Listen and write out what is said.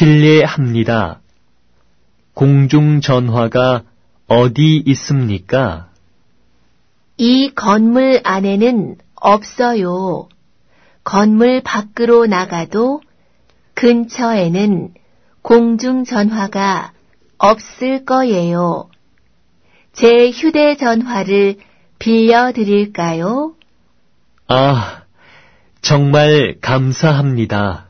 실례합니다. 공중전화가 어디 있습니까? 이 건물 안에는 없어요. 건물 밖으로 나가도 근처에는 공중전화가 없을 거예요. 제 휴대전화를 빌려드릴까요? 아, 정말 감사합니다.